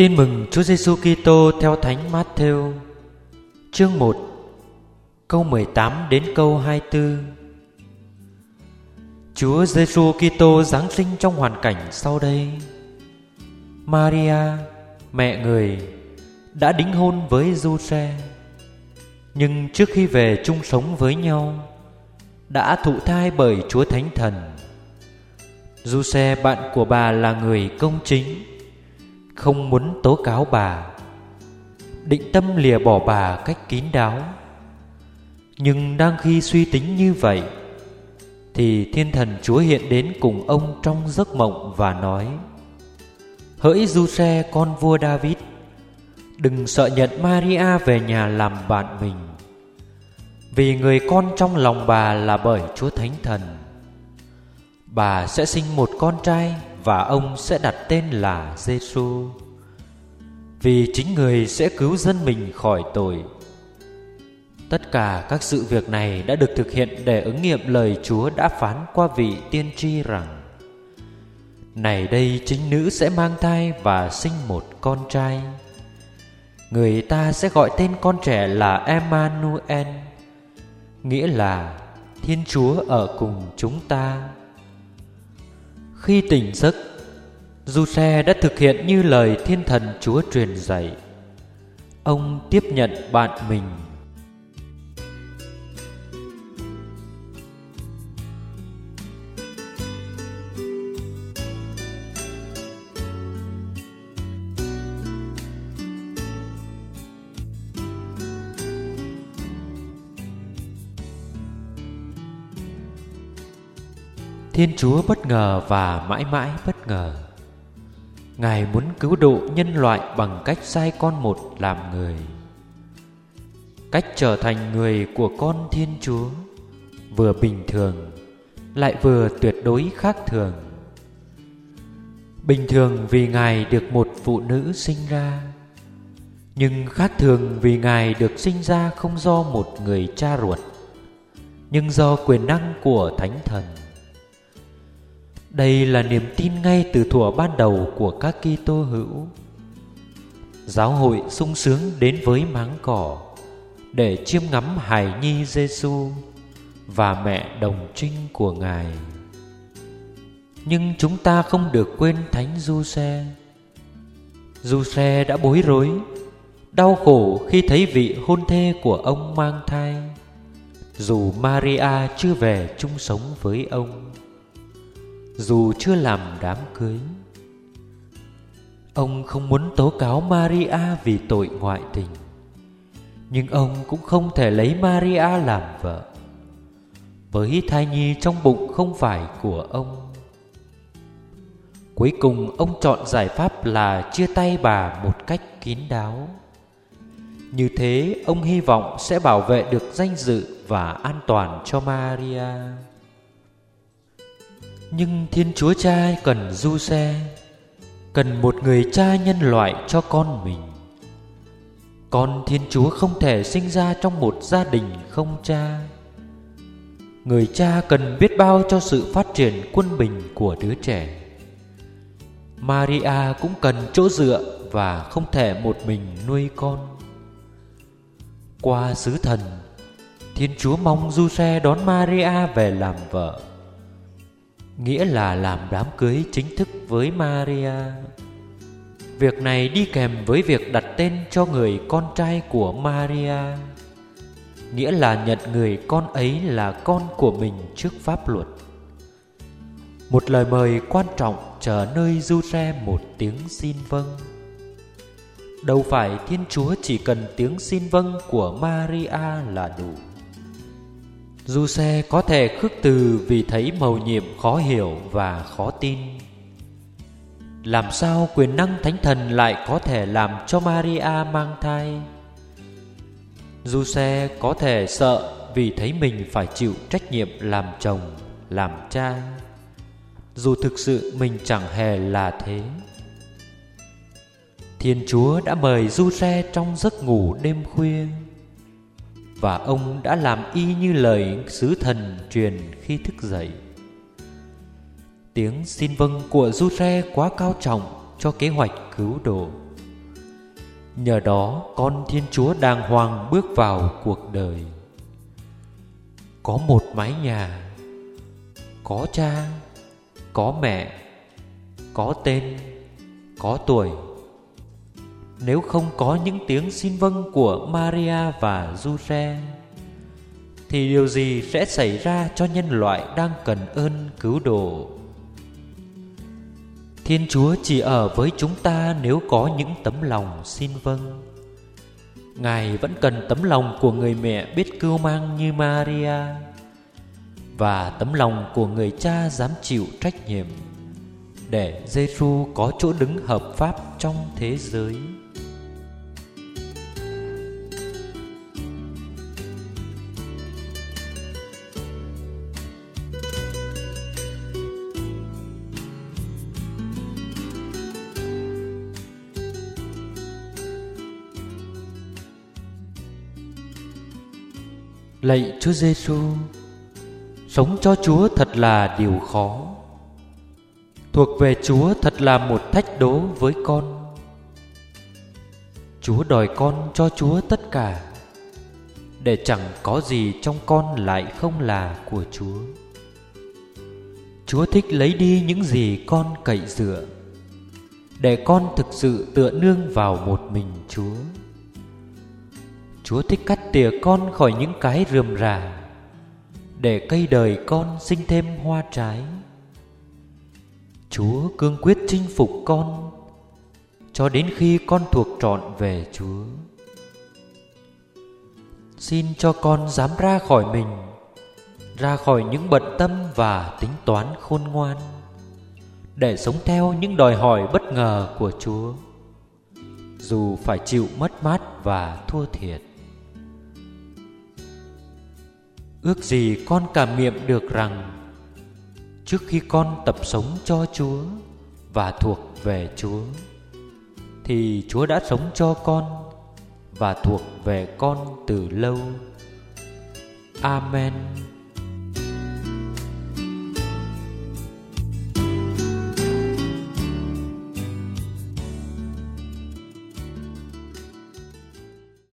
Tin mừng Chúa Giêsu Kitô theo Thánh Matthew. Chương 1. Câu 18 đến câu 24. Chúa Giêsu Kitô giáng sinh trong hoàn cảnh sau đây. Maria, mẹ người, đã đính hôn với Giuse. Nhưng trước khi về chung sống với nhau, đã thụ thai bởi Chúa Thánh Thần. Giuse bạn của bà là người công chính không muốn tố cáo bà. Định tâm lìa bỏ bà cách kín đáo. Nhưng đang khi suy tính như vậy, thì thiên thần chúa hiện đến cùng ông trong giấc mộng và nói, hỡi du xe con vua david, đừng sợ nhận maria về nhà làm bạn mình, vì người con trong lòng bà là bởi chúa thánh thần. Bà sẽ sinh một con trai và ông sẽ đặt tên là Giêsu. Vì chính người sẽ cứu dân mình khỏi tội. Tất cả các sự việc này đã được thực hiện để ứng nghiệm lời Chúa đã phán qua vị tiên tri rằng, Này đây chính nữ sẽ mang thai và sinh một con trai Người ta sẽ gọi tên con trẻ là Emmanuel, Nghĩa là Thiên Chúa ở cùng chúng ta khi tỉnh giấc Du Xe đã thực hiện như lời thiên thần Chúa truyền dạy, Ông tiếp nhận bạn mình Thiên Chúa bất ngờ và mãi mãi bất ngờ. Ngài muốn cứu độ nhân loại bằng cách sai con một làm người. Cách trở thành người của con Thiên Chúa, Vừa bình thường, Lại vừa tuyệt đối khác thường. Bình thường vì Ngài được một phụ nữ sinh ra, Nhưng khác thường vì Ngài được sinh ra không do một người cha ruột, Nhưng do quyền năng của Thánh Thần đây là niềm tin ngay từ thuở ban đầu của các Kitô hữu. Giáo hội sung sướng đến với máng cỏ để chiêm ngắm hài nhi Giêsu và mẹ đồng trinh của Ngài. Nhưng chúng ta không được quên Thánh Du Xe. Du Xe đã bối rối, đau khổ khi thấy vị hôn thê của ông mang thai, dù Maria chưa về chung sống với ông dù chưa làm đám cưới. Ông không muốn tố cáo maria vì tội ngoại tình, nhưng ông cũng không thể lấy maria làm vợ. Với thai nhi trong bụng không phải của ông. Cuối cùng ông chọn giải pháp là chia tay bà một cách kín đáo. Như thế, ông hy vọng sẽ bảo vệ được danh dự và an toàn cho maria nhưng Thiên Chúa Cha cần du xe, Cần một người cha nhân loại cho con mình. Con Thiên Chúa không thể sinh ra trong một gia đình không cha. Người cha cần biết bao cho sự phát triển quân bình của đứa trẻ. Maria cũng cần chỗ dựa và không thể một mình nuôi con. Qua sứ thần, Thiên Chúa mong Du Xe đón Maria về làm vợ nghĩa là làm đám cưới chính thức với Maria. Việc này đi kèm với việc đặt tên cho người con trai của Maria, nghĩa là nhận người con ấy là con của mình trước pháp luật. Một lời mời quan trọng chờ nơi du xe một tiếng xin vâng. Đâu phải Thiên Chúa chỉ cần tiếng xin vâng của Maria là đủ. Du xe có thể khước từ vì thấy mầu nhiệm khó hiểu và khó tin. Làm sao quyền năng thánh thần lại có thể làm cho Maria mang thai? Du xe có thể sợ vì thấy mình phải chịu trách nhiệm làm chồng, làm cha Dù thực sự mình chẳng hề là thế. Thiên Chúa đã mời Du xe trong giấc ngủ đêm khuya và ông đã làm y như lời sứ thần truyền khi thức dậy. Tiếng xin vâng của du xe quá cao trọng cho kế hoạch cứu độ. Nhờ đó, con Thiên Chúa đàng hoàng bước vào cuộc đời Có một mái nhà, Có cha, Có mẹ, Có tên, Có tuổi nếu không có những tiếng xin vâng của Maria và Giuse Thì điều gì sẽ xảy ra cho nhân loại đang cần ơn cứu độ Thiên Chúa chỉ ở với chúng ta nếu có những tấm lòng xin vâng. Ngài vẫn cần tấm lòng của người mẹ biết cưu mang như Maria và tấm lòng của người cha dám chịu trách nhiệm để Giêsu có chỗ đứng hợp pháp trong thế giới. Lạy Chúa Giêsu, sống cho Chúa thật là điều khó. Thuộc về Chúa thật là một thách đố với con. Chúa đòi con cho Chúa tất cả, để chẳng có gì trong con lại không là của Chúa. Chúa thích lấy đi những gì con cậy dựa, để con thực sự tựa nương vào một mình Chúa. Chúa thích cắt tỉa con khỏi những cái rườm rà, Để cây đời con sinh thêm hoa trái. Chúa cương quyết chinh phục con Cho đến khi con thuộc trọn về Chúa. Xin cho con dám ra khỏi mình, Ra khỏi những bận tâm và tính toán khôn ngoan, Để sống theo những đòi hỏi bất ngờ của Chúa, Dù phải chịu mất mát và thua thiệt. Ước gì con cảm nghiệm được rằng, Trước khi con tập sống cho Chúa Và thuộc về Chúa, Thì Chúa đã sống cho con Và thuộc về con từ lâu. Amen.